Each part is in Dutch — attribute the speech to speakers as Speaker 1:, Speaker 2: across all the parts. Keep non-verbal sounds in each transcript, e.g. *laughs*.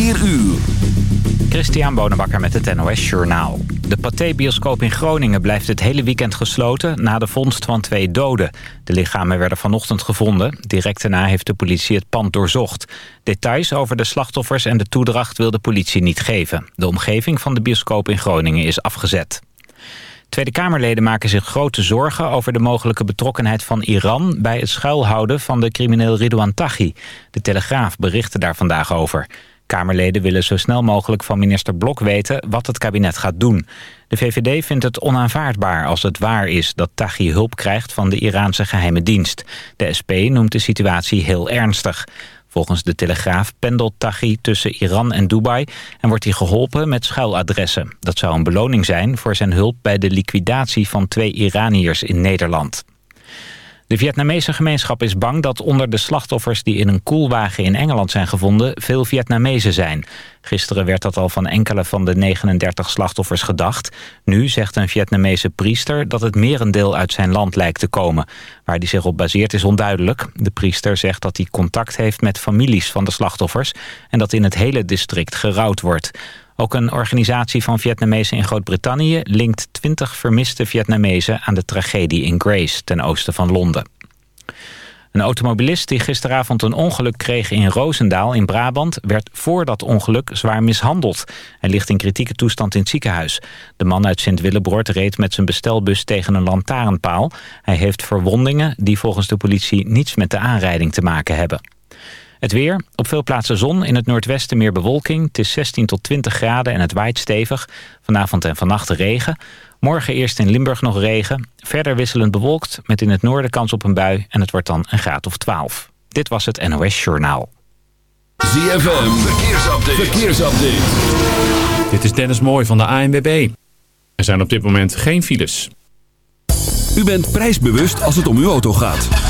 Speaker 1: 4 uur.
Speaker 2: Christian Bonenbakker met het NOS Journaal. De Pathé-bioscoop in Groningen blijft het hele weekend gesloten... na de vondst van twee doden. De lichamen werden vanochtend gevonden. Direct daarna heeft de politie het pand doorzocht. Details over de slachtoffers en de toedracht wil de politie niet geven. De omgeving van de bioscoop in Groningen is afgezet. Tweede Kamerleden maken zich grote zorgen over de mogelijke betrokkenheid van Iran... bij het schuilhouden van de crimineel Ridouan Taghi. De Telegraaf berichtte daar vandaag over. Kamerleden willen zo snel mogelijk van minister Blok weten wat het kabinet gaat doen. De VVD vindt het onaanvaardbaar als het waar is dat Taghi hulp krijgt van de Iraanse geheime dienst. De SP noemt de situatie heel ernstig. Volgens de Telegraaf pendelt Taghi tussen Iran en Dubai... en wordt hij geholpen met schuiladressen. Dat zou een beloning zijn voor zijn hulp bij de liquidatie van twee Iraniërs in Nederland. De Vietnamese gemeenschap is bang dat onder de slachtoffers die in een koelwagen in Engeland zijn gevonden veel Vietnamezen zijn. Gisteren werd dat al van enkele van de 39 slachtoffers gedacht. Nu zegt een Vietnamese priester dat het merendeel uit zijn land lijkt te komen. Waar die zich op baseert is onduidelijk. De priester zegt dat hij contact heeft met families van de slachtoffers en dat in het hele district gerouwd wordt. Ook een organisatie van Vietnamezen in Groot-Brittannië... linkt 20 vermiste Vietnamezen aan de tragedie in Grace... ten oosten van Londen. Een automobilist die gisteravond een ongeluk kreeg in Roosendaal in Brabant... werd voor dat ongeluk zwaar mishandeld. Hij ligt in kritieke toestand in het ziekenhuis. De man uit Sint-Willebroort reed met zijn bestelbus tegen een lantaarnpaal. Hij heeft verwondingen die volgens de politie niets met de aanrijding te maken hebben. Het weer. Op veel plaatsen zon. In het noordwesten meer bewolking. Het is 16 tot 20 graden en het waait stevig. Vanavond en vannacht regen. Morgen eerst in Limburg nog regen. Verder wisselend bewolkt met in het noorden kans op een bui. En het wordt dan een graad of 12. Dit was het NOS Journaal.
Speaker 1: ZFM. Verkeersupdate. Verkeersupdate.
Speaker 3: Dit is Dennis Mooij van de ANWB. Er zijn op dit moment geen files.
Speaker 1: U bent prijsbewust als het om uw auto gaat.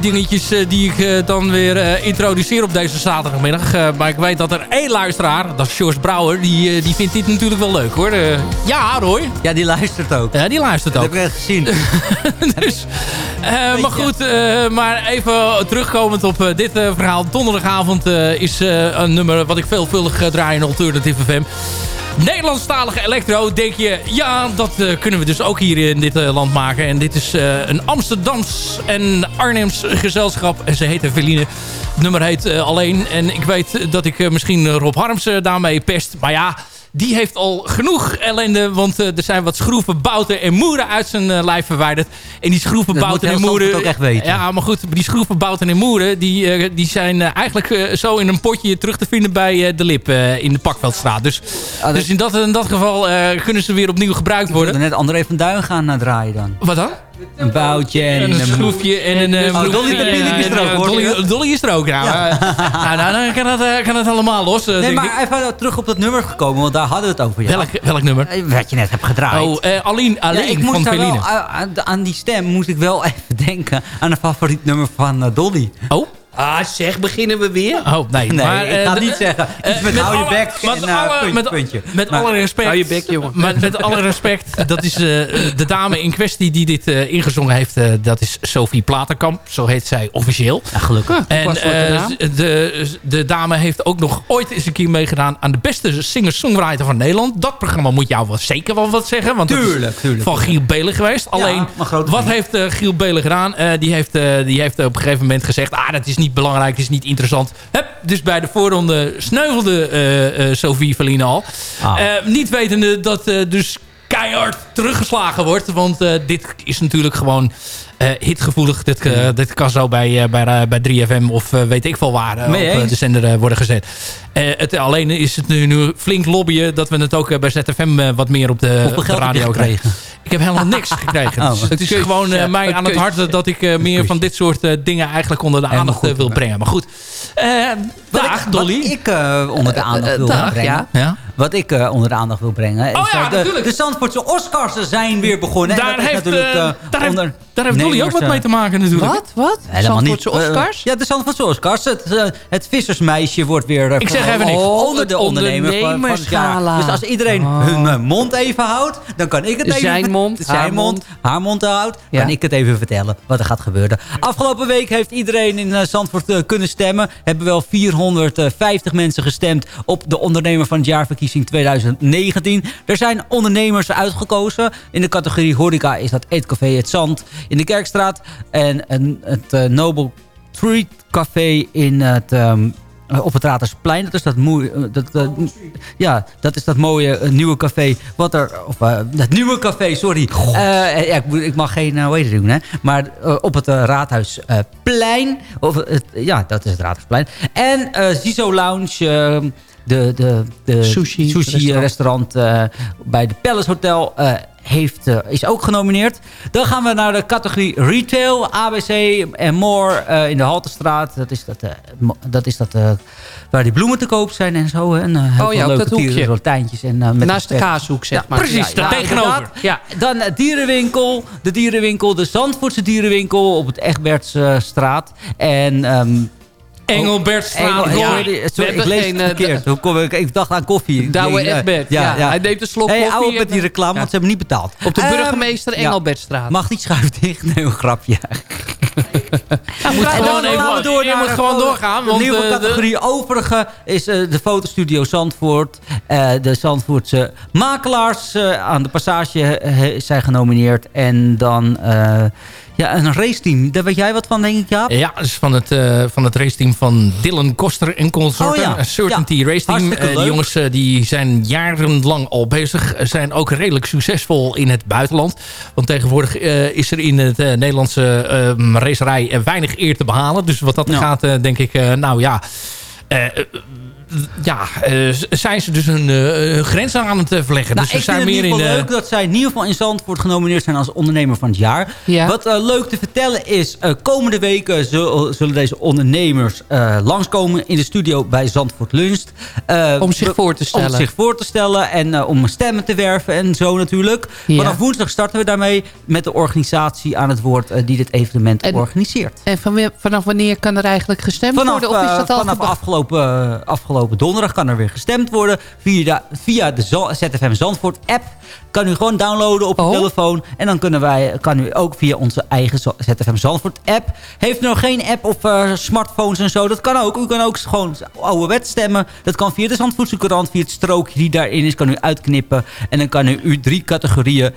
Speaker 4: Die dingetjes eh, die ik eh, dan weer eh, introduceer op deze zaterdagmiddag. Maar ik weet dat er één luisteraar, dat is George Brouwer, die, die vindt dit natuurlijk wel leuk hoor. Ja, Roy.
Speaker 5: Ja, die luistert ook.
Speaker 4: Ja, die luistert
Speaker 5: Dat
Speaker 4: ook.
Speaker 5: heb ik echt gezien. *laughs*
Speaker 4: dus, maar goed, maar even terugkomend op dit verhaal. Donderdagavond is een nummer wat ik veelvuldig draai in Alternative FM. Nederlandstalige electro, denk je, ja, dat eh, kunnen we dus ook hier in dit eh, land maken. En dit is eh, een Amsterdams en Arnhems gezelschap. En ze heet Veline. Nummer heet Alleen. En ik weet dat ik misschien Rob Harms daarmee pest. Maar ja, die heeft al genoeg ellende. Want eh, er zijn wat schroeven, bouten en moeren uit zijn eh, lijf verwijderd. En die schroeven, bouten en moeren...
Speaker 5: Ook echt weten.
Speaker 4: Ja, maar goed, die schroeven, bouten en moeren... die, eh, die zijn eigenlijk zo in een potje terug te vinden bij de Lip in de Pakveldstraat. Dus,
Speaker 5: dat-
Speaker 4: dus in, dat, in dat geval kunnen ze weer opnieuw gebruikt
Speaker 5: Ik
Speaker 4: worden.
Speaker 5: net André van Duin gaan draaien dan.
Speaker 4: Wat dan?
Speaker 5: Een boutje en,
Speaker 4: En een schroefje en een... eh,
Speaker 5: Oh, Dolly-. Dolly is er ook, hoor.
Speaker 4: Dolly, Dolly is er ook, ja. nou, nou, dan kan het, eh, kan het allemaal los. eh,
Speaker 5: Nee, maar even terug op dat nummer gekomen, want daar hadden we het over. Ja.
Speaker 4: Welk, welk nummer?
Speaker 5: Eh, Wat je net hebt gedraaid.
Speaker 4: Oh, eh Aline,
Speaker 5: ja,
Speaker 4: Aline
Speaker 5: ik moest
Speaker 4: van
Speaker 5: wel, aan- aan, die stem moest ik wel *laughs* even denken aan een favoriet nummer van eh, Dolly.
Speaker 4: Oh?
Speaker 6: Ah, zeg, beginnen we weer?
Speaker 4: Oh, nee.
Speaker 5: Nee,
Speaker 4: maar,
Speaker 5: ik
Speaker 4: eh,
Speaker 5: ga
Speaker 4: de-
Speaker 5: niet zeggen. Iets
Speaker 4: eh,
Speaker 5: met,
Speaker 4: met
Speaker 5: hou je bek
Speaker 4: met
Speaker 5: en uh,
Speaker 4: alle-
Speaker 5: puntje,
Speaker 4: met-
Speaker 5: puntje.
Speaker 4: Met
Speaker 5: Maar-
Speaker 4: alle respect.
Speaker 6: Hou je bek, jongen.
Speaker 4: Met, met alle respect. Dat is eh, de dame in kwestie die dit eh, ingezongen heeft. eh, dat is Sophie Platenkamp. Zo heet zij officieel.
Speaker 5: Ja, gelukkig.
Speaker 4: En eh,
Speaker 6: naam.
Speaker 4: de, de dame heeft ook nog ooit eens een keer meegedaan aan de beste singer-songwriter van Nederland. Dat programma moet jou wel zeker wel wat zeggen. Want dat is
Speaker 5: Tuurlijk, tuurlijk.
Speaker 4: van Giel Belen geweest. Alleen, wat heeft eh, Giel Belen gedaan? Eh, die, heeft, eh, die heeft op een gegeven moment gezegd... ah, dat is niet belangrijk, is niet interessant. Hup, dus bij de voorronde sneuvelde eh, eh, Sophie Verline al.
Speaker 5: Ah.
Speaker 4: Eh, niet wetende dat dus keihard teruggeslagen wordt. Want dit is natuurlijk gewoon hitgevoelig. Dit, dit kan zo bij, bij, bij 3FM of weet ik veel waar op de zender worden gezet. Eh, het, alleen is het nu, nu flink lobbyen dat we het ook eh, bij ZFM eh, wat meer op de, op de radio krijgen.
Speaker 5: gekregen?
Speaker 4: Ik heb helemaal niks *laughs* gekregen.
Speaker 5: Oh.
Speaker 4: Dus het is gewoon mij aan het hart dat ik eh, meer van dit soort eh, dingen eigenlijk onder de aandacht
Speaker 5: goed,
Speaker 4: wil brengen. Maar goed, eh
Speaker 5: Wat
Speaker 4: dag
Speaker 5: ik,
Speaker 4: Dolly.
Speaker 5: Wat ik eh, onder de aandacht wil
Speaker 6: dag,
Speaker 5: brengen.
Speaker 6: ja.
Speaker 4: ja.
Speaker 5: Wat ik eh, onder de aandacht wil brengen.
Speaker 4: Oh
Speaker 5: is
Speaker 4: ja,
Speaker 5: dat de,
Speaker 4: natuurlijk.
Speaker 5: de Zandvoortse Oscars zijn weer begonnen. En
Speaker 4: Daar heeft,
Speaker 5: natuurlijk,
Speaker 4: daar heeft,
Speaker 5: onder-
Speaker 4: daar heeft Dolly ook wat mee te maken natuurlijk.
Speaker 6: Wat? Wat?
Speaker 5: Helemaal niet.
Speaker 6: Zandvoortse Oscars?
Speaker 5: Ja, de Zandvoortse Oscars. Het, het vissersmeisje wordt weer...
Speaker 4: Ik zeg
Speaker 5: verkozen
Speaker 4: even niks.
Speaker 5: Onder de ondernemer van, van het jaar.
Speaker 6: ondernemersgala.
Speaker 5: Dus als iedereen hun eh, mond even houdt, dan kan ik het even...
Speaker 6: Zijn mond, *laughs*
Speaker 5: zijn
Speaker 6: haar
Speaker 5: mond, haar mond houdt,
Speaker 6: Ja.
Speaker 5: kan ik het even vertellen wat er gaat gebeuren. Afgelopen week heeft iedereen in eh, Zandvoort eh, kunnen stemmen. Hebben wel 450 mensen gestemd op de ondernemer van het jaarverkiezing 2019. Er zijn ondernemers uitgekozen. In de categorie horeca is dat Eetcafé Het Zand in de Kerkstraat. En, en het eh, Noble Street Café in het... ehm, op het Raadhuisplein. Dat is dat, moe, eh, dat, eh, ja, dat is dat mooie eh, nieuwe café. Wat er, of, eh, dat nieuwe café, sorry. Eh, ja, ik, ik mag geen uh, hoe heet het doen, hè. Maar eh, op het eh, Raadhuisplein. Of, het, ja, dat is het Raadhuisplein. En eh Zizo Lounge... eh, de, de, de
Speaker 6: Sushi
Speaker 5: restaurant,
Speaker 6: restaurant.
Speaker 5: eh, bij de Palace Hotel eh, heeft, eh, is ook genomineerd. Dan gaan we naar de categorie retail, ABC en more eh, in de Haltestraat. Dat is dat, eh, dat, is dat waar die bloemen te koop zijn en zo. En, heel
Speaker 6: Oh ja,
Speaker 5: veel leuke En, met
Speaker 6: Naast de kaashoek, zeg
Speaker 5: Ja,
Speaker 6: maar.
Speaker 4: precies, daar tegenover.
Speaker 6: Ja.
Speaker 5: Dan dierenwinkel. De dierenwinkel, de Zandvoortse dierenwinkel op het Egbertsstraat. en...
Speaker 4: Engelbertstraat.
Speaker 5: Engel- ja,
Speaker 4: Roy.
Speaker 5: sorry, ik lees het
Speaker 6: eh,
Speaker 5: verkeerd. Hoe kom ik, ik dacht aan koffie.
Speaker 6: Douwe
Speaker 5: Ja,
Speaker 6: Egbert. Ja, Hij neemt een slok
Speaker 5: Hey,
Speaker 6: koffie.
Speaker 5: met
Speaker 6: en-
Speaker 5: die reclame, want ze hebben niet betaald.
Speaker 6: Op de
Speaker 5: Ehm,
Speaker 6: burgemeester. Engelbertstraat.
Speaker 5: Mag die schuif dicht? Nee, een grapje.
Speaker 4: Je moet gewoon even
Speaker 5: door
Speaker 4: je moet doorgaan.
Speaker 5: De nieuwe
Speaker 4: eh,
Speaker 5: categorie overige is eh, de fotostudio Zandvoort. Eh, de Zandvoortse makelaars eh, aan de passage eh, zijn genomineerd. En dan eh, ja, een raceteam. Daar weet jij wat van, denk ik, Jaap?
Speaker 4: Ja, dat is van het, eh, van het raceteam van Dylan Koster en consorten.
Speaker 5: Oh ja.
Speaker 4: Certainty
Speaker 5: Ja.
Speaker 4: Eh, die jongens eh, die zijn jarenlang al bezig. Zijn ook redelijk succesvol in het buitenland. Want tegenwoordig is er in het Nederlandse eh, racerij weinig eer te behalen. Dus wat dat
Speaker 5: Ja.
Speaker 4: gaat, denk ik, nou ja... ja, eh, zijn ze dus hun, eh, hun grenzen aan het eh, verleggen.
Speaker 5: Nou,
Speaker 4: dus ze
Speaker 5: ik
Speaker 4: zijn
Speaker 5: vind het in
Speaker 4: meer
Speaker 5: ieder
Speaker 4: in...
Speaker 5: geval
Speaker 4: eh,
Speaker 5: leuk dat zij in ieder geval in Zandvoort genomineerd zijn als ondernemer van het jaar.
Speaker 6: Ja.
Speaker 5: Wat leuk te vertellen is, eh, komende weken zullen, zullen deze ondernemers eh, langskomen in de studio bij Zandvoort Lunch. Eh,
Speaker 6: Om zich voor te stellen.
Speaker 5: Om zich voor te stellen en eh, om stemmen te werven en zo natuurlijk.
Speaker 6: Ja.
Speaker 5: Vanaf woensdag starten we daarmee met de organisatie aan het woord die dit evenement
Speaker 6: En-
Speaker 5: organiseert.
Speaker 6: En vanaf wanneer kan er eigenlijk gestemd
Speaker 5: Vanaf,
Speaker 6: worden? Of is dat al
Speaker 5: vanaf afgelopen, eh, afgelopen donderdag kan er weer gestemd worden. Via de, via de ZFM Zandvoort app kan u gewoon downloaden op uw
Speaker 6: Oh.
Speaker 5: telefoon. En dan kunnen wij, kan u ook via onze eigen ZFM Zandvoort app. Heeft u nog geen app op eh, smartphones en zo? Dat kan ook. U kan ook gewoon ouderwet stemmen. Dat kan via de Zandvoortse Courant, via het strookje die daarin is. Kan u uitknippen. En dan kan u, u drie categorieën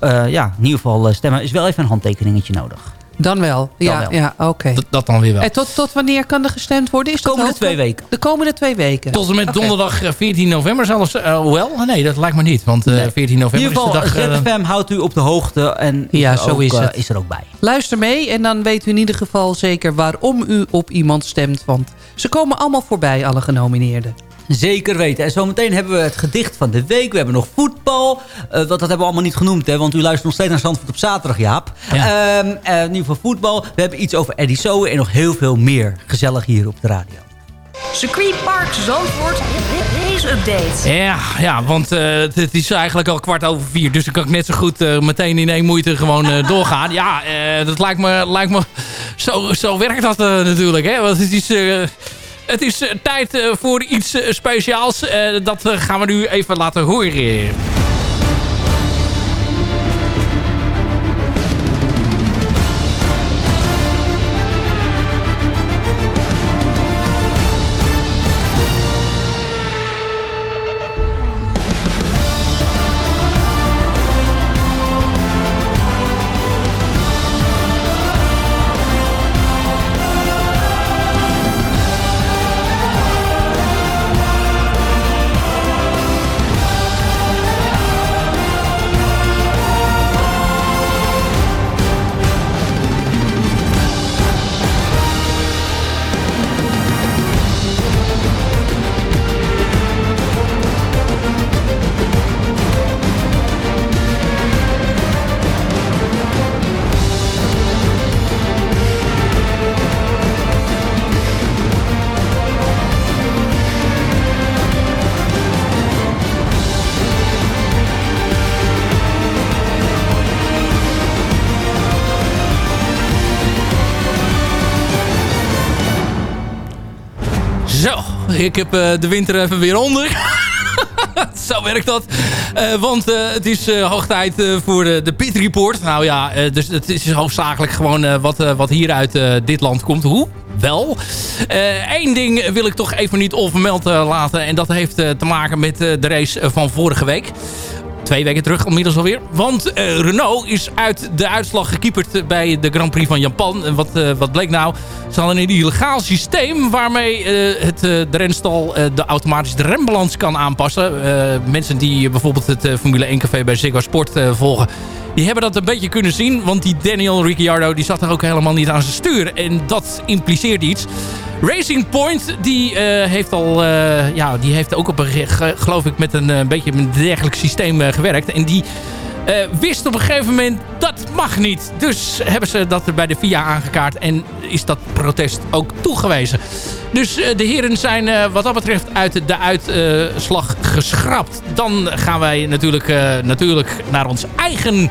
Speaker 5: eh, ja, in ieder geval eh, stemmen. Is wel even een handtekeningetje nodig.
Speaker 6: Dan wel. Ja,
Speaker 5: wel.
Speaker 6: ja oké.
Speaker 4: dat, dat dan weer wel.
Speaker 6: En tot, tot wanneer kan er gestemd worden? Is
Speaker 5: De komende
Speaker 6: dat
Speaker 5: twee weken.
Speaker 6: De komende twee weken.
Speaker 4: Tot en met donderdag eh, 14 november zelfs. eh, hoewel, nee, dat lijkt me niet. Want eh,
Speaker 5: Nee.
Speaker 4: 14
Speaker 5: In
Speaker 4: november
Speaker 5: ieder geval,
Speaker 4: is de dag... eh,
Speaker 5: ZFM houdt u op de hoogte. En
Speaker 6: Ja,
Speaker 5: is er
Speaker 6: zo
Speaker 5: ook,
Speaker 6: is
Speaker 5: eh,
Speaker 6: het.
Speaker 5: is er ook bij.
Speaker 6: Luister mee en dan weet u in ieder geval zeker waarom u op iemand stemt. Want ze komen allemaal voorbij, alle genomineerden.
Speaker 5: Zeker weten. En zometeen hebben we het gedicht van de week. We hebben nog voetbal. Eh, want dat hebben we allemaal niet genoemd. Hè, want u luistert nog steeds naar Zandvoort op zaterdag, Jaap.
Speaker 4: Ja.
Speaker 5: Ehm, eh, in ieder geval voetbal. We hebben iets over Eddie Soe en nog heel veel meer. Gezellig hier op de radio.
Speaker 7: Circuitpark Zandvoort Race Update.
Speaker 4: Ja, ja want eh, het, is eigenlijk al kwart over vier. Dus dan kan ik net zo goed eh, meteen in één moeite gewoon eh, doorgaan. Ja, eh, dat lijkt me... Lijkt me zo, zo werkt dat eh, natuurlijk. Hè? Want het is... het is eh, tijd eh, voor iets eh, speciaals. Dat gaan we nu even laten horen. Ik heb eh, de winter even weer onder. *laughs* Zo werkt dat. Eh, want eh, het is hoog tijd voor de, de Pit Report. Nou ja, dus het is hoofdzakelijk gewoon wat, wat hier uit dit land komt. Hoe? Wel. Eén ding wil ik toch even niet onvermeld laten. En dat heeft te maken met de race van vorige week. Twee weken terug inmiddels alweer. Want eh, Renault is uit de uitslag gekieperd bij de Grand Prix van Japan. En wat, eh, wat bleek nou? Ze hadden een illegaal systeem waarmee eh, het, eh, de renstal eh, de automatisch de rembalans kan aanpassen. Eh, mensen die bijvoorbeeld het eh, Formule 1 café bij Ziggo Sport eh, volgen... Die hebben dat een beetje kunnen zien. Want die Daniel Ricciardo die zat er ook helemaal niet aan zijn stuur. En dat impliceert iets. Racing Point die, eh, heeft, al, eh, ja, die heeft ook op een, ge- geloof ik met een, eh, beetje een dergelijk systeem gewerkt. En die wist op een gegeven moment dat mag niet. Dus hebben ze dat er bij de FIA aangekaart. En is dat protest ook toegewezen. Dus eh, de heren zijn eh, wat dat betreft uit de uitslag geschrapt. Dan gaan wij natuurlijk, eh, natuurlijk naar ons eigen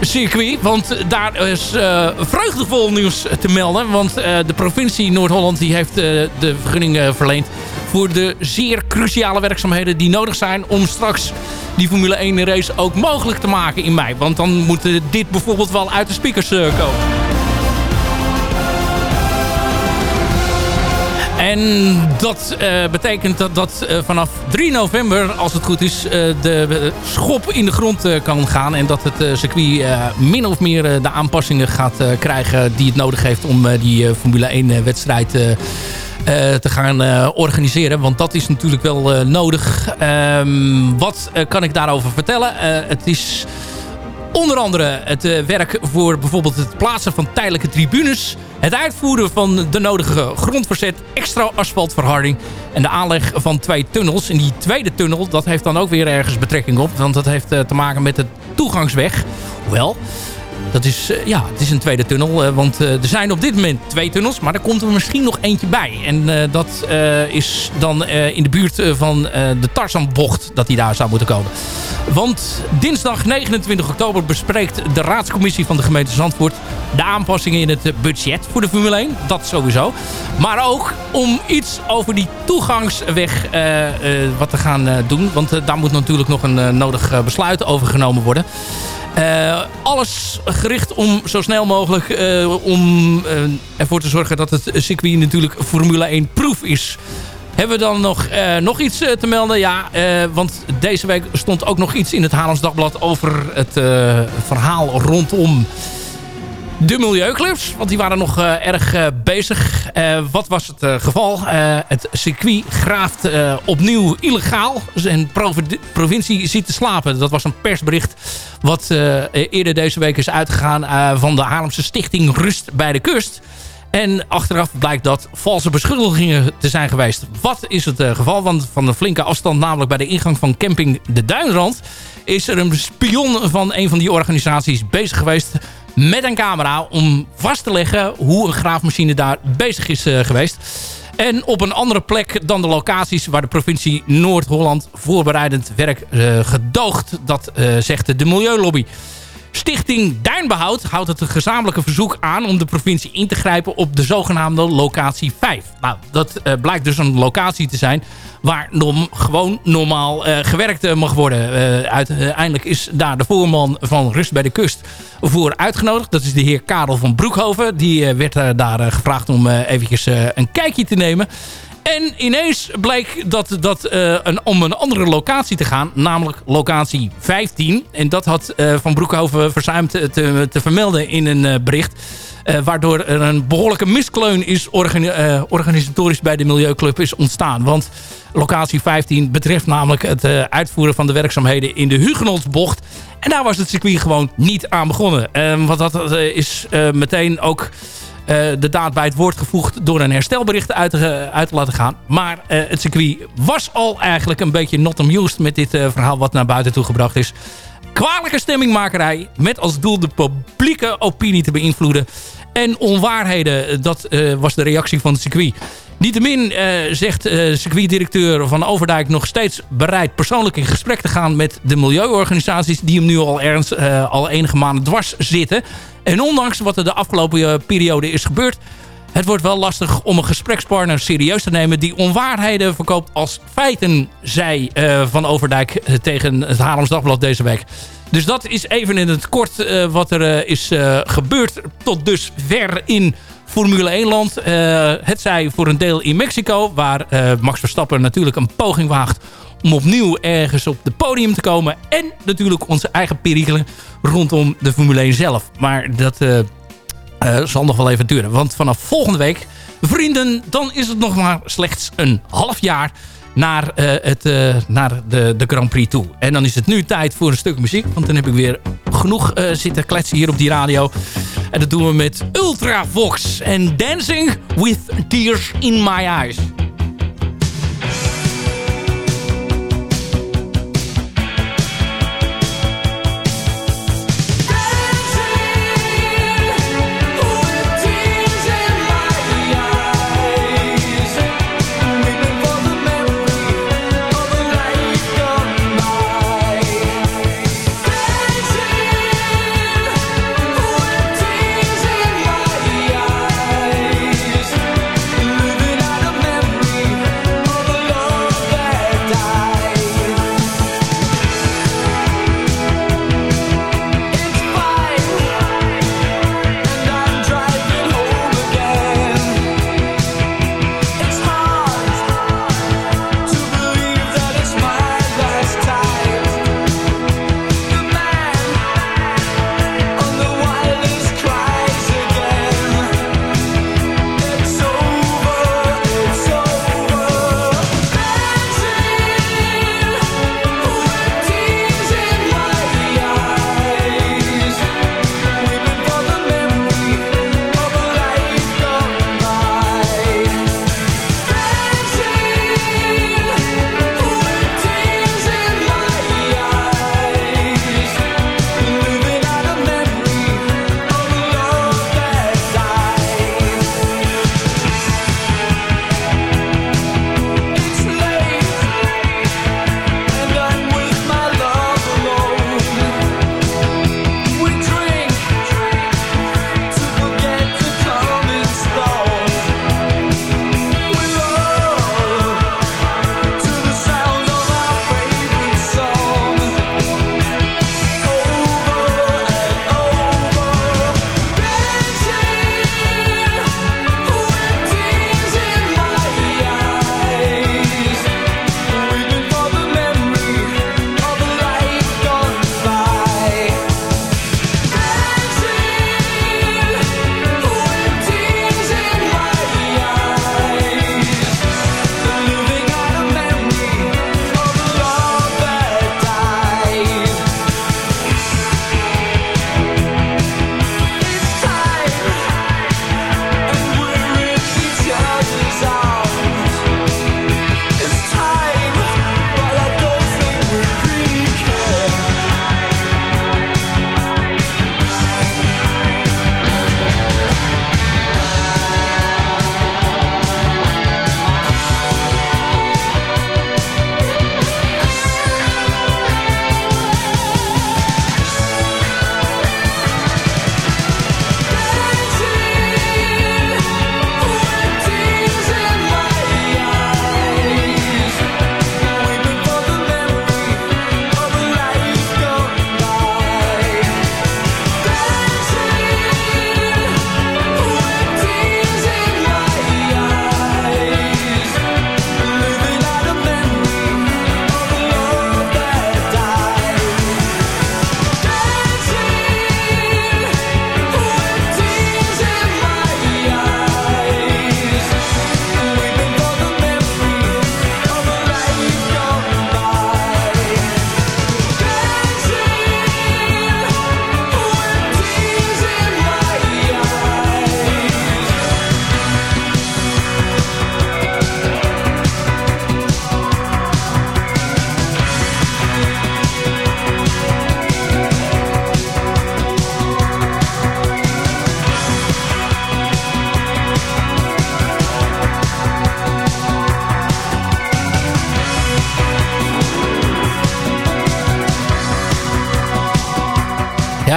Speaker 4: circuit. Want daar is eh, vreugdevol nieuws te melden. Want eh, de provincie Noord-Holland heeft eh, de vergunning eh, verleend... voor de zeer cruciale werkzaamheden die nodig zijn... om straks die Formule 1 race ook mogelijk te maken in mei. Want dan moet dit bijvoorbeeld wel uit de speakers eh, komen. En dat eh, betekent dat, dat eh, vanaf 3 november, als het goed is, de schop in de grond kan gaan. En dat het circuit min of meer de aanpassingen gaat krijgen die het nodig heeft om die Formule 1 wedstrijd te gaan eh, organiseren. Want dat is natuurlijk wel eh, nodig. Ehm, wat eh, kan ik daarover vertellen? Eh, het is onder andere het eh, werk voor bijvoorbeeld het plaatsen van tijdelijke tribunes. Het uitvoeren van de nodige grondverzet, extra asfaltverharding en de aanleg van twee tunnels. En die tweede tunnel, dat heeft dan ook weer ergens betrekking op. Want dat heeft eh, te maken met de toegangsweg. Hoewel, dat is, eh, ja, het is een tweede tunnel. eh, want eh, er zijn op dit moment twee tunnels. Maar er komt er misschien nog eentje bij. En dat is dan in de buurt van de Tarzanbocht dat die daar zou moeten komen. Want dinsdag 29 oktober bespreekt de raadscommissie van de gemeente Zandvoort... de aanpassingen in het budget voor de Formule 1. Dat sowieso. Maar ook om iets over die toegangsweg wat te gaan doen. Want daar moet natuurlijk nog een nodig besluit over genomen worden. Eh, alles gericht om zo snel mogelijk eh, om eh, ervoor te zorgen dat het circuit natuurlijk Formule 1 proef is. Hebben we dan nog, nog iets te melden? Ja, want deze week stond ook nog iets in het Haarlems Dagblad over het verhaal rondom de milieuclubs. Want die waren nog eh, erg eh, bezig. Eh, wat was het geval? Het circuit graaft opnieuw illegaal. En provi- provincie zit te slapen. Dat was een persbericht wat eerder deze week is uitgegaan... van de Haarlemse stichting Rust bij de Kust. En achteraf blijkt dat valse beschuldigingen te zijn geweest. Wat is het geval? Want van een flinke afstand, namelijk bij de ingang van camping De Duinrand... is er een spion van een van die organisaties bezig geweest met een camera... om vast te leggen hoe een graafmachine daar bezig is eh, geweest. En op een andere plek dan de locaties waar de provincie Noord-Holland voorbereidend werk eh, gedoogt. Dat eh, zegt de Milieulobby. Stichting Duinbehoud houdt het gezamenlijke verzoek aan om de provincie in te grijpen op de zogenaamde locatie 5. Nou, dat eh, blijkt dus een locatie te zijn waar nom, gewoon normaal eh, gewerkt eh, mag worden. Uiteindelijk is daar de voorman van Rust bij de Kust voor uitgenodigd. Dat is de heer Karel van Broekhoven. Die werd daar gevraagd om eventjes een kijkje te nemen. En ineens bleek dat, dat eh, een, om een andere locatie te gaan. Namelijk locatie 15. En dat had eh, Van Broekhoven verzuimd te, te, te vermelden in een eh, bericht. Waardoor er een behoorlijke miskleun is organi organisatorisch bij de Milieuclub is ontstaan. Want locatie 15 betreft namelijk het uitvoeren van de werkzaamheden in de Hugenotsbocht. En daar was het circuit gewoon niet aan begonnen. Eh, want dat is meteen ook de daad bij het woord gevoegd door een herstelbericht uit te, uit te laten gaan. Maar eh, het circuit was al eigenlijk een beetje not amused met dit eh, verhaal wat naar buiten toe gebracht is. Kwalijke stemmingmakerij met als doel de publieke opinie te beïnvloeden. En onwaarheden, dat eh, was de reactie van het circuit. Niettemin eh, zegt eh circuitdirecteur Van Overdijk nog steeds bereid persoonlijk in gesprek te gaan met de milieuorganisaties die hem nu al, ernst, eh, al enige maanden dwars zitten. En ondanks wat er de afgelopen periode is gebeurd, het wordt wel lastig om een gesprekspartner serieus te nemen die onwaarheden verkoopt als feiten, zei Van Overdijk tegen het Haarlems Dagblad deze week. Dus dat is even in het kort wat er is gebeurd tot dusver in
Speaker 8: Formule 1 land. het zij voor een deel in Mexico, waar Max Verstappen natuurlijk een poging waagt om opnieuw ergens op het podium te komen. En natuurlijk onze eigen perikelen rondom de Formule 1 zelf. Maar dat zal nog wel even duren. Want vanaf volgende week, vrienden, dan is het nog maar slechts een half jaar naar, het, naar de, de Grand Prix toe. En dan is het nu tijd voor een stuk muziek. Want dan heb ik weer genoeg zitten kletsen hier op die radio. En dat doen we met Ultravox en Dancing with Tears in My Eyes.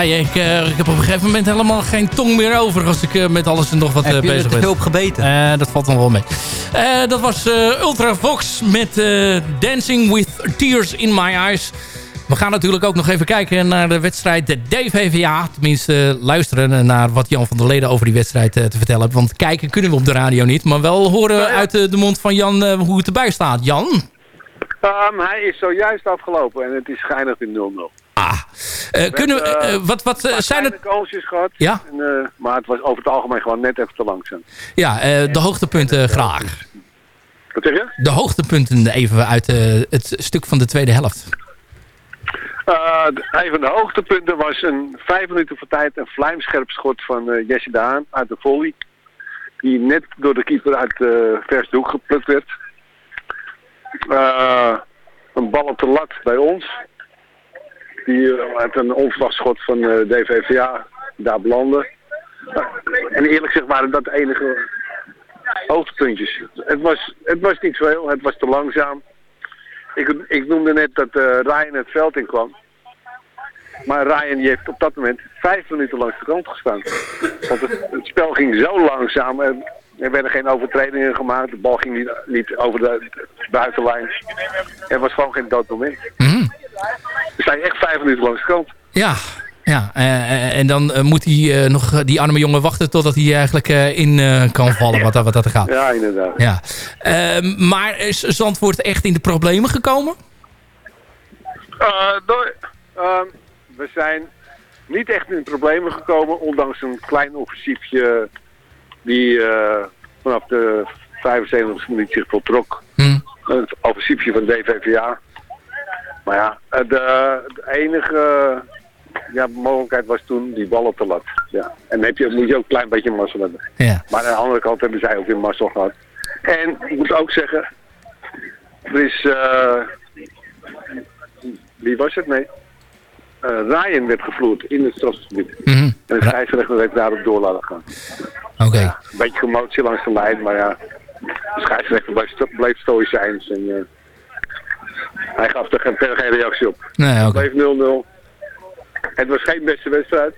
Speaker 8: Ja, ik, uh, ik heb op een gegeven moment helemaal geen tong meer over... als ik uh, met alles en nog wat uh, bezig ben.
Speaker 5: Heb je gebeten?
Speaker 8: dat valt nog wel mee. dat was Ultra Fox met Dancing with Tears in My Eyes.
Speaker 4: We gaan natuurlijk ook nog even kijken naar de wedstrijd de DVVA. Tenminste, luisteren naar wat Jan van der Leden over die wedstrijd eh, te vertellen heeft. Want kijken kunnen we op de radio niet. Maar wel horen uit de, de mond van Jan eh, hoe het erbij staat. Jan?
Speaker 9: Ehm, hij is zojuist afgelopen en het is geëindigd in 0-0.
Speaker 4: Ah. Eh, kunnen we, eh,
Speaker 9: eh,
Speaker 4: wat wat zijn het...
Speaker 9: kansjes gehad.
Speaker 4: Ja?
Speaker 9: En, maar het was over het algemeen gewoon net even te langzaam.
Speaker 4: Ja, de hoogtepunten graag.
Speaker 9: Wat zeg je?
Speaker 4: De hoogtepunten even uit het stuk van de tweede helft.
Speaker 9: Een van de hoogtepunten was een vijf minuten voor tijd een vlijmscherp schot van Jesse Daan uit de volley. Die net door de keeper uit de verste hoek geplukt werd. Een bal op de lat bij ons. Die uit een onverwacht schot van eh, DVVA daar belandde. Eh, en eerlijk gezegd waren dat de enige hoogtepuntjes. Het was, het was niet veel, het was te langzaam. Ik, ik noemde net dat eh, Ryan het veld in kwam. Maar Ryan die heeft op dat moment vijf minuten langs de kant gestaan. Want het, het spel ging zo langzaam. En er werden geen overtredingen gemaakt. De bal ging niet, niet over de, de buitenlijn. Er was gewoon geen dood moment.
Speaker 4: Mhm.
Speaker 9: We zijn echt vijf minuten langs de kant.
Speaker 4: Ja, ja eh, eh, en dan eh, moet hij nog, die arme jongen wachten totdat hij eigenlijk in kan vallen wat, dat- wat dat er gaat.
Speaker 9: Ja, inderdaad.
Speaker 4: Ja. Ehm, maar is Zandvoort echt in de problemen gekomen?
Speaker 9: Door, ehm, we zijn niet echt in problemen gekomen, ondanks een klein offensiefje die eh, vanaf de 75 minuut zich voltrok.
Speaker 4: Hm.
Speaker 9: Het offensiefje van DVVA. Maar ja, eh, de, de enige ja, mogelijkheid was toen die bal op de lat. Ja. En dan heb je, moet je ook een klein beetje mazzel hebben.
Speaker 4: Ja.
Speaker 9: Maar aan de andere kant hebben zij ook weer mazzel gehad. En ik moet ook zeggen, er is... eh, wie was het? Nee. Eh, Ryan werd gevloerd in het strafgebied.
Speaker 4: Mhm.
Speaker 9: En de scheidsrechter heeft daarop door laten gaan.
Speaker 4: Oké.
Speaker 9: Een beetje commotie langs de lijn, maar ja. De scheidsrechter bleef, sto- bleef stoïcijns en eh, hij gaf er geen, verder geen reactie op.
Speaker 4: Nee, oké.
Speaker 9: Het bleef 0-0. Het was geen beste wedstrijd.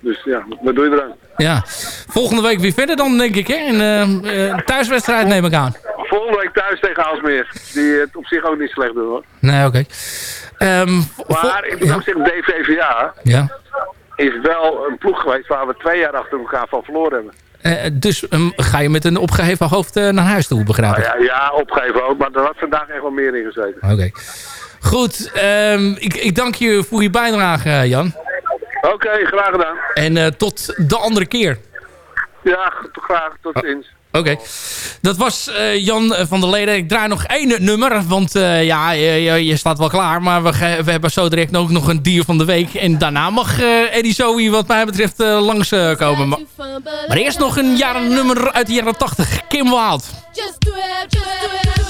Speaker 9: Dus ja, wat doe je eraan?
Speaker 4: Ja. Volgende week weer verder dan, denk ik. Hè? Een eh, thuiswedstrijd neem ik aan.
Speaker 9: Volgende week thuis tegen Aalsmeer. Die het op zich ook niet slecht doen hoor.
Speaker 4: Nee, oké. Ehm,
Speaker 9: Maar ik moet
Speaker 4: ja.
Speaker 9: ook zeggen, DVVA
Speaker 4: Ja.
Speaker 9: is wel een ploeg geweest waar we twee jaar achter elkaar van verloren hebben.
Speaker 4: Eh, dus ehm, ga je met een opgeheven hoofd eh, naar huis toe, begrijp ik?
Speaker 9: Nou ja, ja, opgeven ook, maar er had vandaag echt wel meer in gezeten.
Speaker 4: Oké. Goed, ehm, ik, ik dank je voor je bijdrage, eh, Jan.
Speaker 9: Oké, graag gedaan.
Speaker 4: En eh, tot de andere keer.
Speaker 9: Ja, graag. Tot ziens.
Speaker 4: Oké. Dat was eh, Jan van der Leden. Ik draai nog één nummer, want eh, ja, je, staat wel klaar. Maar we, we hebben zo direct ook nog een dier van de week. En daarna mag eh Eddie Zoe wat mij betreft eh, langskomen. maar, maar eerst nog een jaren nummer uit de jaren 80. Kim Wild.
Speaker 7: Just it.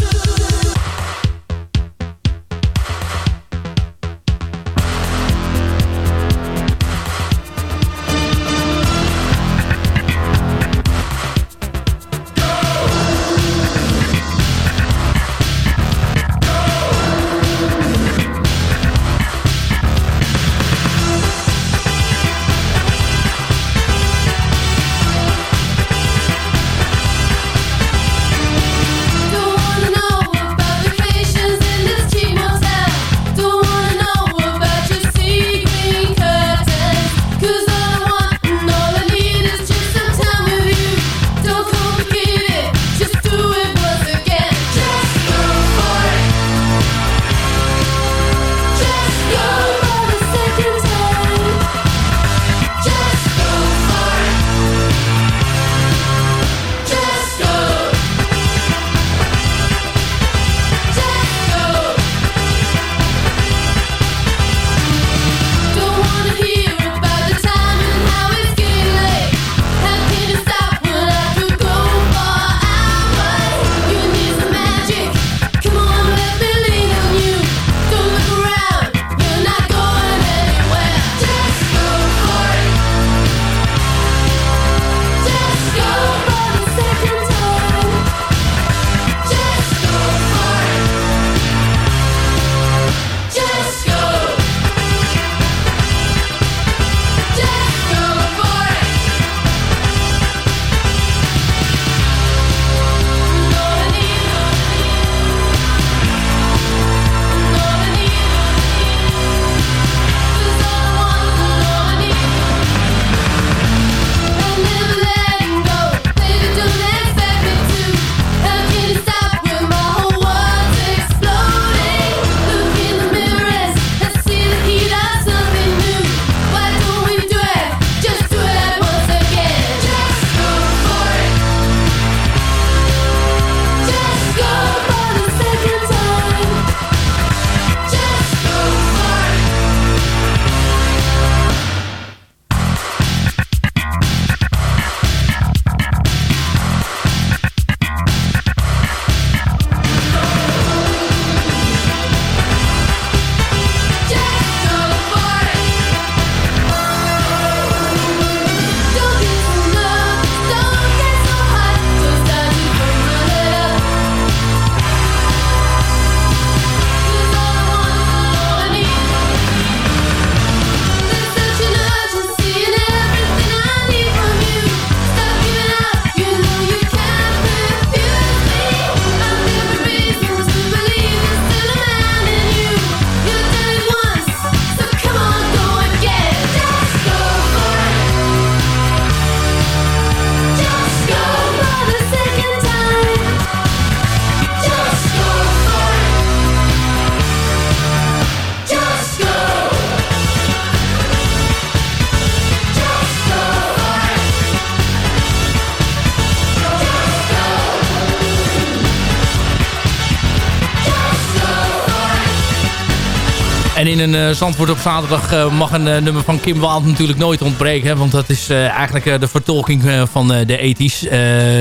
Speaker 4: Een uh, Zandvoort op zaterdag uh, mag een uh, nummer van Kim Wild natuurlijk nooit ontbreken. Hè, want dat is eigenlijk de vertolking van de ethisch.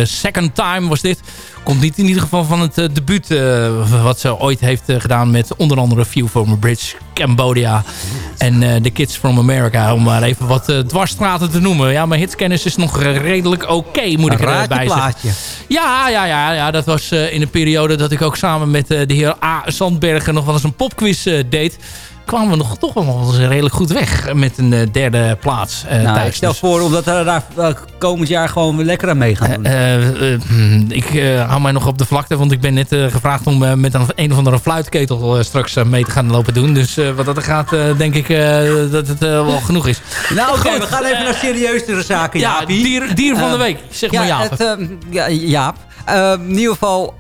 Speaker 4: Second Time was dit. Komt niet in ieder geval van het debuut wat ze ooit heeft gedaan met onder andere View from a Bridge, Cambodia en The Kids from America. Om maar even wat dwarsstraten te noemen. Ja, mijn hitskennis is nog redelijk oké, moet ik erbij zeggen. Ja, ja, ja, ja, dat was in een periode dat ik ook samen met de heer A. Zandbergen nog wel eens een popquiz deed kwamen we nog toch wel eens redelijk goed weg met een uh, derde plaats. Uh,
Speaker 5: nou. Ik stel
Speaker 4: Dus,
Speaker 5: voor omdat we daar uh, komend jaar gewoon lekker aan mee gaan doen.
Speaker 4: hm, ik hou mij nog op de vlakte, want ik ben net gevraagd om met een, een of andere fluitketel straks mee te gaan lopen doen. Dus wat dat gaat, denk ik dat het wel genoeg is. *laughs*
Speaker 5: Nou oké, okay, we gaan even naar serieuzere zaken,
Speaker 4: Ja, dier, dier van de week. Zeg maar
Speaker 5: ja,
Speaker 4: Jaap.
Speaker 5: Het, ja, Jaap. in ieder geval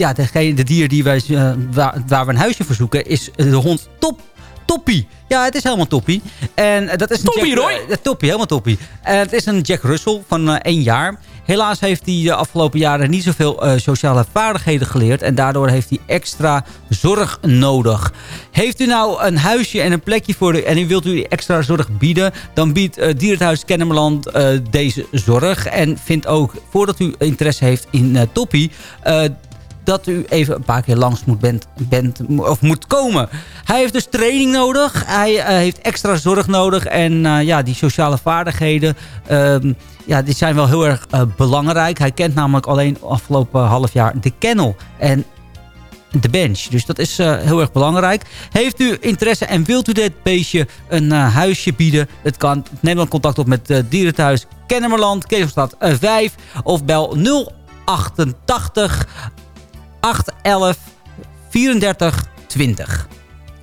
Speaker 5: ja, degene, de dier die wij, uh, waar, waar, we een huisje voor zoeken is de hond Top. Toppie. Ja, het is helemaal toppie. En dat is een
Speaker 4: toppie, Roy?
Speaker 5: Uh, toppie, helemaal toppie. En het is een Jack Russell van één jaar. Helaas heeft hij de afgelopen jaren niet zoveel uh, sociale vaardigheden geleerd. En daardoor heeft hij extra zorg nodig. Heeft u nou een huisje en een plekje voor de, en u wilt u extra zorg bieden... dan biedt uh, Dierenthuis Kennemerland uh, deze zorg. En vindt ook, voordat u interesse heeft in Toppie dat u even een paar keer langs moet, bent, bent, of moet komen. Hij heeft dus training nodig. Hij uh, heeft extra zorg nodig. En uh, ja, die sociale vaardigheden... Uh, ja, die zijn wel heel erg uh, belangrijk. Hij kent namelijk alleen afgelopen half jaar de kennel. En de bench. Dus dat is heel erg belangrijk. Heeft u interesse en wilt u dit beestje een huisje bieden? Het kan. Neem dan contact op met uh, Dierenthuis Kennemerland, Kevelstad 5 of bel 088 811 34 20.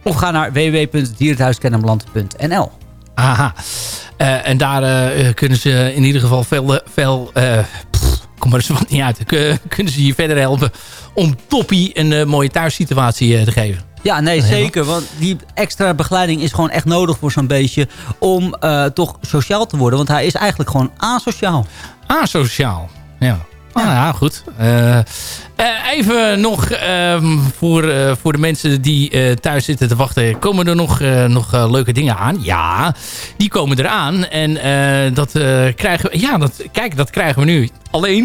Speaker 5: Of ga naar www.dierenthuiskennemerland.nl
Speaker 4: Aha. Uh, en daar uh, kunnen ze in ieder geval veel... veel uh, pff, kom maar eens wat niet uit. kunnen ze je verder helpen om Toppie een mooie thuissituatie te geven.
Speaker 5: Ja, nee, zeker. Want die extra begeleiding is gewoon echt nodig voor zo'n beestje... om toch sociaal te worden. Want hij is eigenlijk gewoon asociaal.
Speaker 4: Asociaal, ja. Ah, ja, goed. Uh, uh, even nog uh, voor, voor de mensen die thuis zitten te wachten. Komen er nog, nog leuke dingen aan? Ja, die komen eraan. En dat krijgen we... Ja, dat, kijk, dat krijgen we nu. Alleen,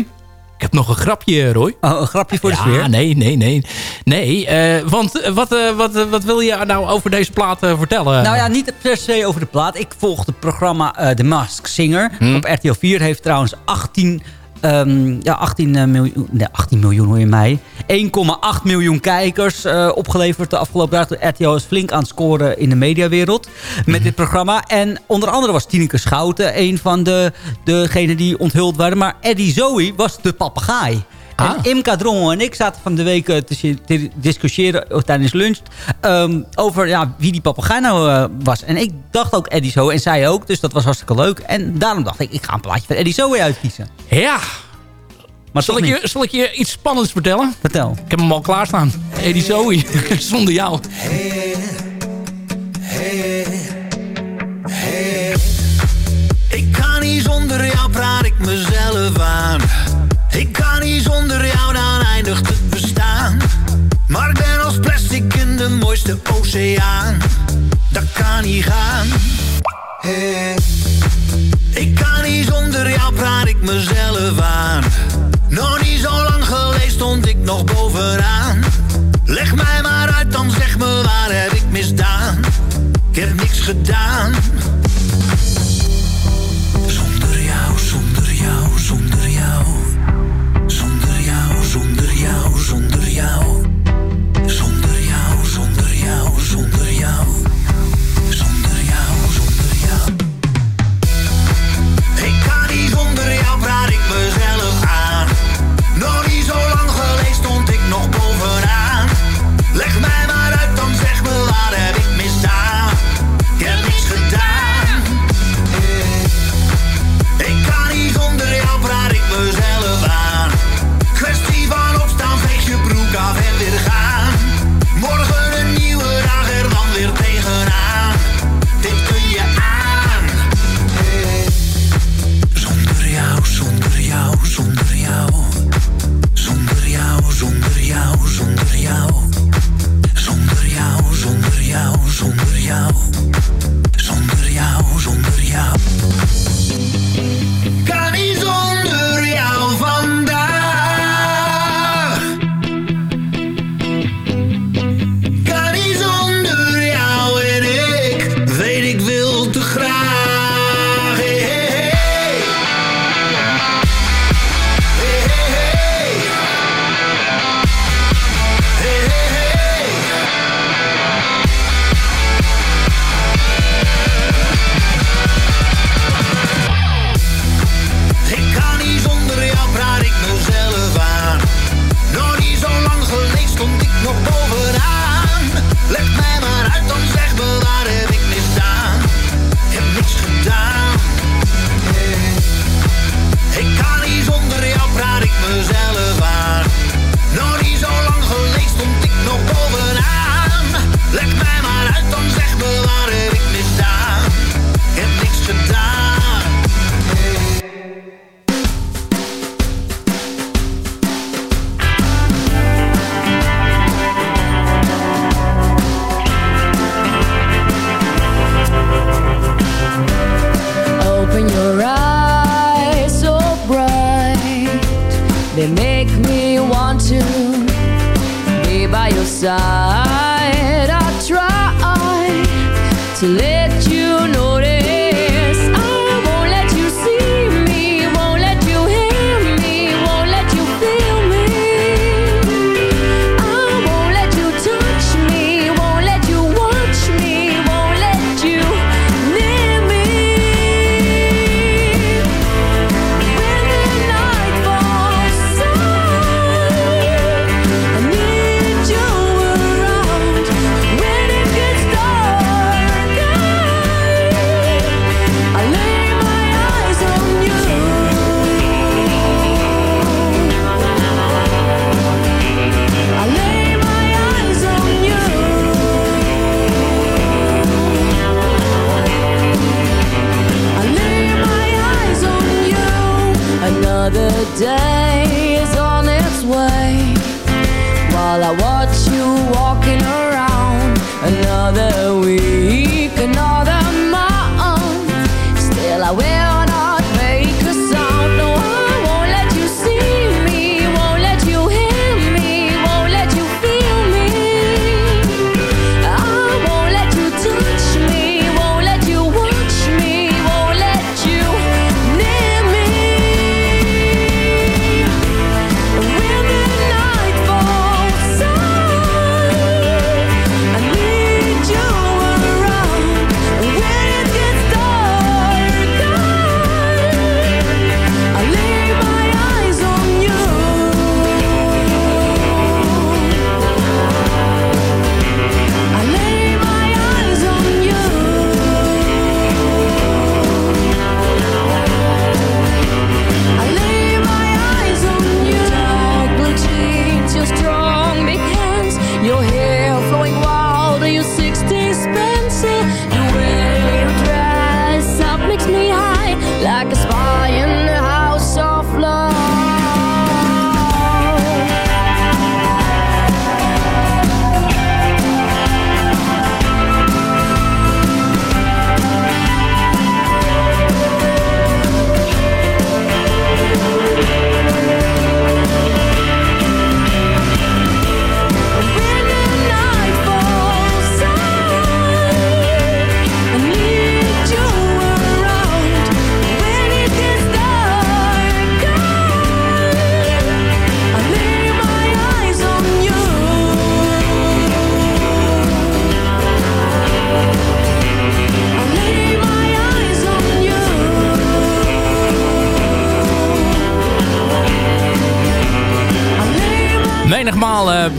Speaker 4: ik heb nog een grapje, Roy.
Speaker 5: Oh, een grapje voor de
Speaker 4: ja,
Speaker 5: sfeer?
Speaker 4: nee, nee, nee. Nee, want wat, wat, wat wil je nou over deze plaat vertellen?
Speaker 5: Nou ja, niet per se over de plaat. Ik volg het programma The Mask Singer. Hmm. Op RTL 4 heeft trouwens 18... Um, ja, 18 uh, miljoen, nee, 18 miljoen hoor je mij. 1,8 miljoen kijkers uh, opgeleverd de afgelopen jaar. RTL is flink aan het scoren in de mediawereld met mm. dit programma. En onder andere was Tineke Schouten een van de, degenen die onthuld werden. Maar Eddie Zoe was de papegaai. Ah. En Imka Drommel en ik zaten van de week te, te discussiëren tijdens lunch... Um, over ja, wie die papegaai nou uh, was. En ik dacht ook Eddie Zoe en zij ook. Dus dat was hartstikke leuk. En daarom dacht ik, ik ga een plaatje van Eddie Zoe uitkiezen.
Speaker 4: Ja. Maar zal ik, je, zal ik je iets spannends vertellen?
Speaker 5: Vertel.
Speaker 4: Ik heb hem al klaarstaan. Eddie Zoe, *laughs* zonder jou.
Speaker 10: Hey, hey, hey. Ik kan niet zonder jou, praat ik mezelf aan. Ik kan niet zonder jou, dan eindigt het bestaan. Maar ik ben als plastic in de mooiste oceaan. Dat kan niet gaan. Ik kan niet zonder jou, praat ik mezelf aan. Nog niet zo lang geleden stond ik nog bovenaan. Leg mij maar uit, dan zeg me waar heb ik misdaan. Ik heb niks gedaan.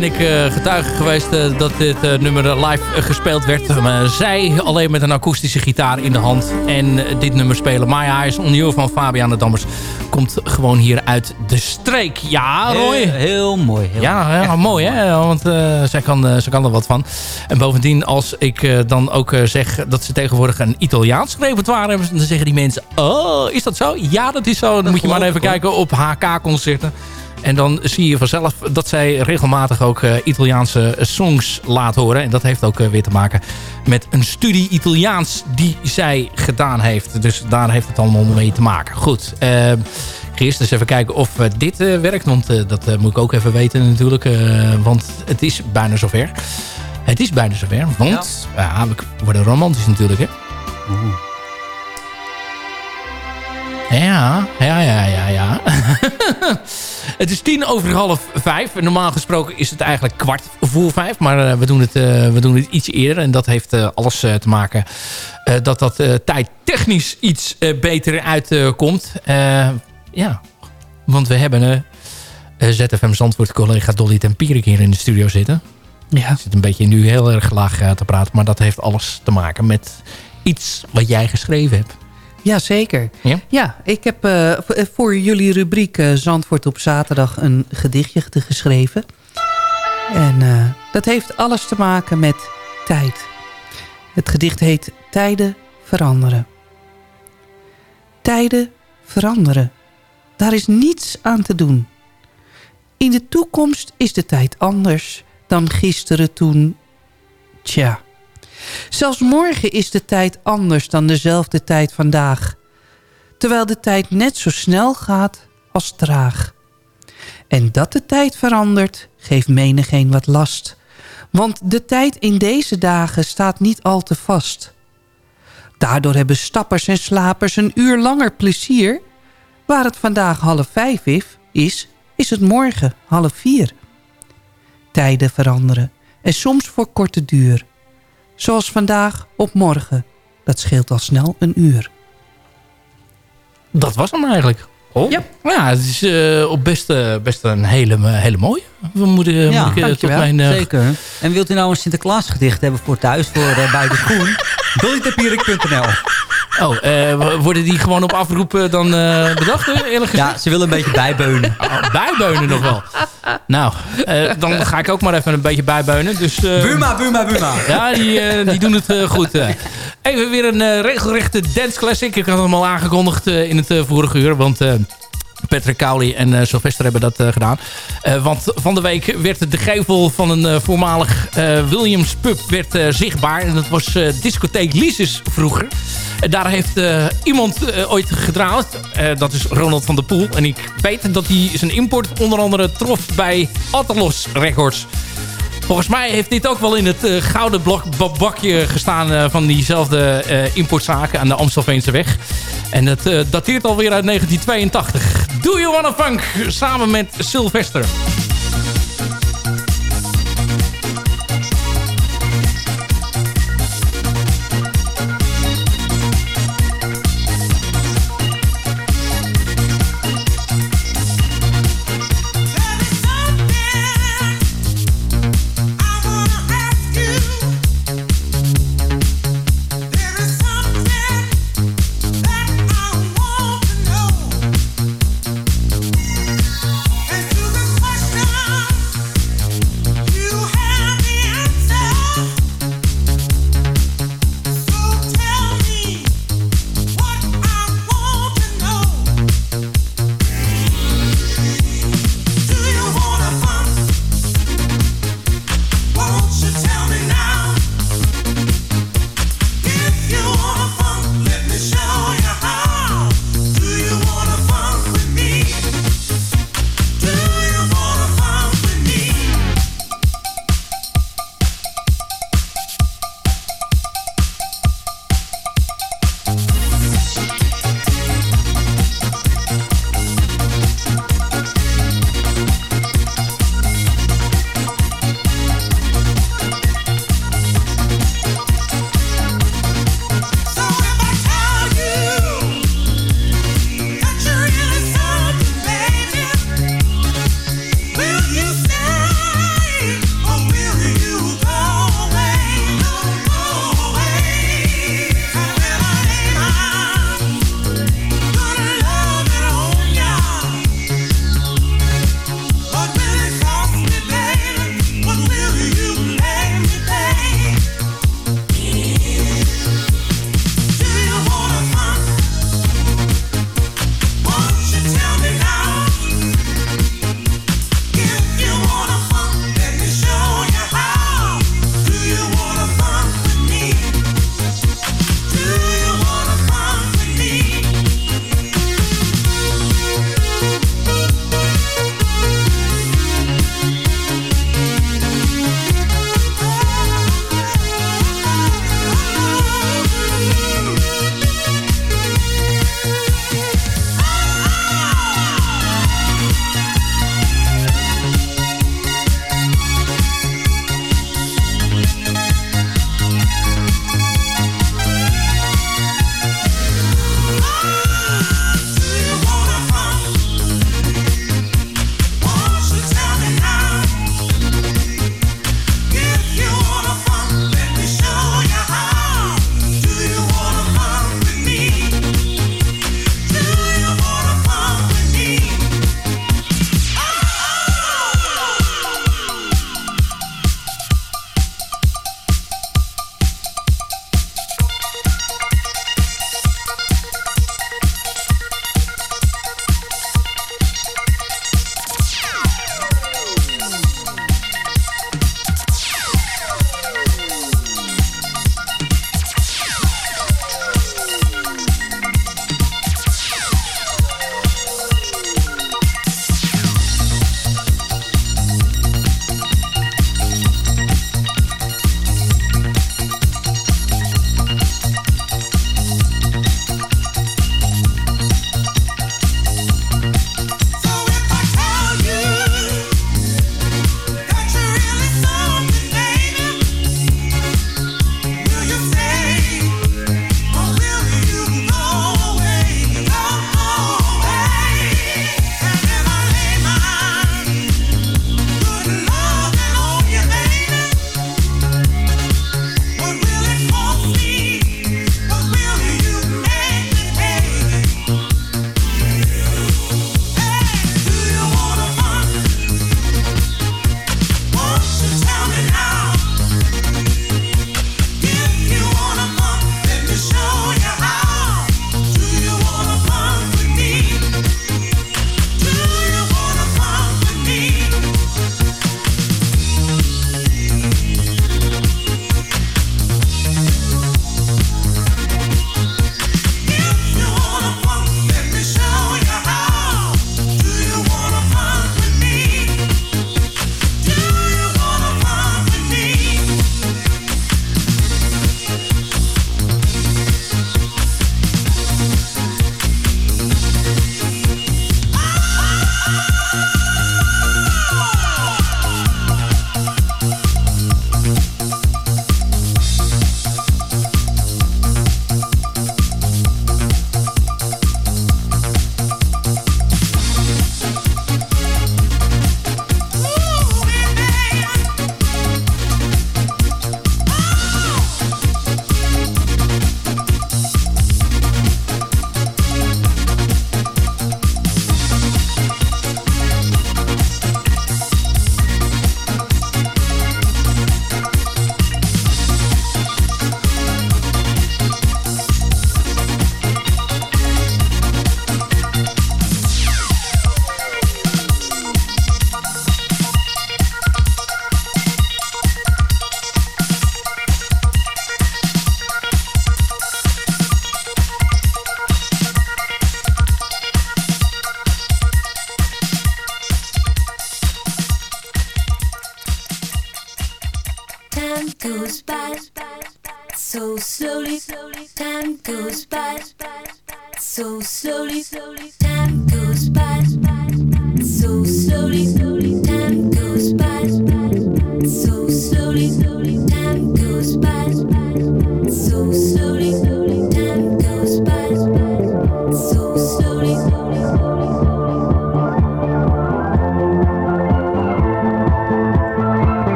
Speaker 4: Ben ik eh, getuige geweest eh, dat dit eh, nummer live gespeeld werd. Maar zij alleen met een akoestische gitaar in de hand. En dit nummer spelen. My Eyes on You van Fabian de Dammers. Komt gewoon hier uit de streek. Ja, Roy?
Speaker 5: Heel, heel mooi. Heel
Speaker 4: ja, mooi hè. Want zij, kan, zij kan er wat van. En bovendien, als ik dan ook zeg dat ze tegenwoordig een Italiaans repertoire hebben. Dan zeggen die mensen, oh, is dat zo? Ja, dat is zo. Dan moet je maar even
Speaker 5: hoor.
Speaker 4: kijken op HK-concerten. En dan zie je vanzelf dat zij regelmatig ook eh, Italiaanse songs laat horen. En dat heeft ook eh, weer te maken met een studie Italiaans die zij gedaan heeft. Dus daar heeft het allemaal mee te maken. Goed, eh, ik ga eerst eens even kijken of eh, dit eh, werkt. Want eh, dat eh, moet ik ook even weten natuurlijk. eh, want het is bijna zover. Het is bijna zover. Want ja. we worden romantisch natuurlijk hè. Ja, ja, ja, ja, ja. *laughs* het is tien over half vijf. Normaal gesproken is het eigenlijk kwart voor vijf. Maar eh, we, doen het, eh, we doen het iets eerder. En dat heeft eh, alles te maken dat dat tijdtechnisch iets beter uitkomt. ja, want we hebben ZFM Zandvoort collega Dolly Tempierik hier in de studio zitten.
Speaker 6: Ja.
Speaker 4: Zit een beetje nu heel erg laag te praten. Maar dat heeft alles te maken met iets wat jij geschreven hebt.
Speaker 6: Jazeker.
Speaker 4: Ja?
Speaker 6: Ja, ik heb eh, eh, voor jullie rubriek eh, Zandvoort op zaterdag een gedichtje geschreven. En dat heeft alles te maken met tijd. Het gedicht heet Tijden veranderen. Tijden veranderen. Daar is niets aan te doen. In de toekomst is de tijd anders dan gisteren toen. Tja. Zelfs morgen is de tijd anders dan dezelfde tijd vandaag. Terwijl de tijd net zo snel gaat als traag. En dat de tijd verandert, geeft menigeen wat last. Want de tijd in deze dagen staat niet al te vast. Daardoor hebben stappers en slapers een uur langer plezier. Waar het vandaag half vijf is, is het morgen half vier. Tijden veranderen en soms voor korte duur. Zoals vandaag op morgen. Dat scheelt al snel een uur.
Speaker 4: Dat was hem eigenlijk. Oh. Ja. ja, het is eh, op best, eh, best een hele, hele mooie. We moeten,
Speaker 5: Ja,
Speaker 4: moet ik, eh, tot
Speaker 5: dankjewel.
Speaker 4: mijn, eh,
Speaker 5: Zeker. En wilt u nou een Sinterklaas gedicht hebben voor thuis, voor eh, bij de schoen? *laughs* Dollytapierik.nl
Speaker 4: Oh, eh, worden die gewoon op afroep eh, dan eh, bedacht, eerlijk gezegd?
Speaker 5: Ja, ze willen een beetje bijbeunen. *laughs*
Speaker 4: Oh, bijbeunen nog wel. Nou, dan ga ik ook maar even een beetje bijbeunen. Dus,
Speaker 5: Buma, Buma, Buma.
Speaker 4: Ja, die, die doen het goed. Even weer een regelrechte dance classic. Ik had hem al aangekondigd in het vorige uur. Want Patrick Cowley en eh, Sylvester hebben dat eh, gedaan. Eh, want van de week werd de gevel van een voormalig Williams pub werd, zichtbaar. En dat was discotheek Lises vroeger. En daar heeft iemand ooit gedraaid. Dat is Ronald van der Poel. En ik weet dat hij zijn import onder andere trof bij Atalos Records. Volgens mij heeft dit ook wel in het eh, gouden blok, ba- bakje gestaan eh, van diezelfde eh, importzaken aan de Amstelveense weg. En dat dateert alweer uit 1982. Do You Wanna Funk samen met Sylvester.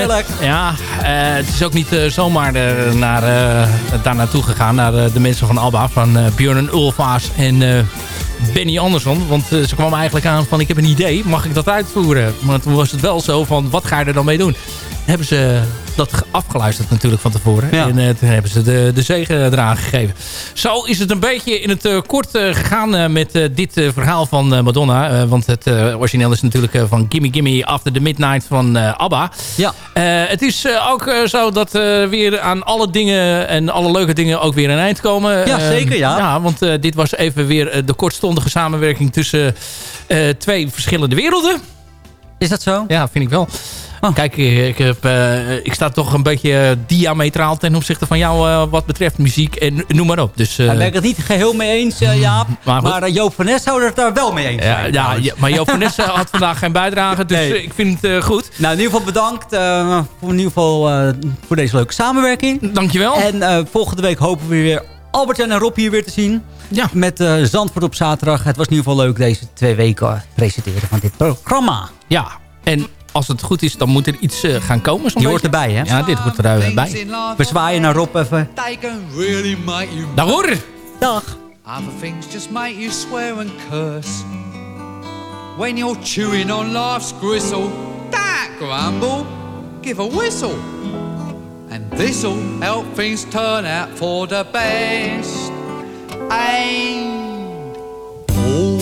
Speaker 5: Heerlijk.
Speaker 4: Met- ja, eh, het is ook niet eh, zomaar naar, eh, daar naartoe gegaan. Naar de mensen van ABBA. Van Björn Ulvaas en Benny Andersson. Want ze kwamen eigenlijk aan van ik heb een idee. Mag ik dat uitvoeren? Maar toen was het wel zo van wat ga je er dan mee doen? Hebben ze dat ge- afgeluisterd natuurlijk van tevoren.
Speaker 5: Ja.
Speaker 4: En toen hebben ze de, de zegen eraan gegeven. Zo is het een beetje in het eh, kort eh, gegaan eh, met dit verhaal van Madonna. Want het origineel is natuurlijk van Gimme Gimme After the Midnight van ABBA.
Speaker 5: Ja.
Speaker 4: Het is ook zo dat weer aan alle dingen en alle leuke dingen ook weer een eind komen.
Speaker 5: Ja,
Speaker 4: Eh,
Speaker 5: zeker, ja.
Speaker 4: Ja, want dit was even weer de kortstondige samenwerking tussen twee verschillende werelden.
Speaker 5: Is dat zo?
Speaker 4: Ja, vind ik wel. Kijk, eh, ik, heb, eh, ik sta toch een beetje eh, diametraal ten opzichte van jou eh, wat betreft muziek en noem maar op. Dus, eh,
Speaker 5: Daar ben ik het niet geheel mee eens, eh, Jaap.
Speaker 4: Maar
Speaker 5: Joop van Nes zou het daar wel mee eens zijn.
Speaker 4: ja, ja, maar Joop van Ness eh, had vandaag geen bijdrage, dus
Speaker 5: Nee.
Speaker 4: ik vind het goed.
Speaker 5: Nou, in ieder geval bedankt voor, in ieder geval, voor deze leuke samenwerking.
Speaker 4: Dankjewel.
Speaker 5: En volgende week hopen we weer Albert-Jan en Rob hier weer te zien.
Speaker 4: Ja.
Speaker 5: Met Zandvoort op zaterdag. Het was in ieder geval leuk deze twee weken presenteren van dit programma.
Speaker 4: Ja, en als het goed is, dan moet er iets eh, gaan komen.
Speaker 5: Die hoort erbij, hè?
Speaker 4: Ja, dit hoort erbij. bij.
Speaker 5: We zwaaien naar Rob even.
Speaker 4: Dag hoor!
Speaker 5: Dag.
Speaker 11: Other things just make you swear and curse. When you're chewing on life's gristle, that grumble, give a whistle. And this'll help things turn out for the best. And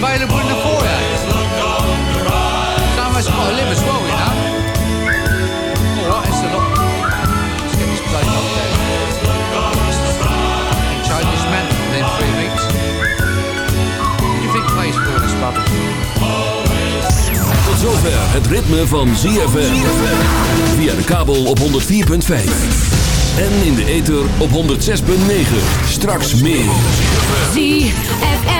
Speaker 11: Available in the foyer. Some of us got to live as well, you know. Alright, it's a lot. Let's get this place up there. And change this man within three weeks. What do you think pays for all this rubbish?
Speaker 1: Tot zover het ritme van ZFM. Via de kabel op 104.5. En in de ether op 106.9. Straks meer.
Speaker 7: ZFM.